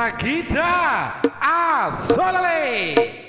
Saquita, a Solale!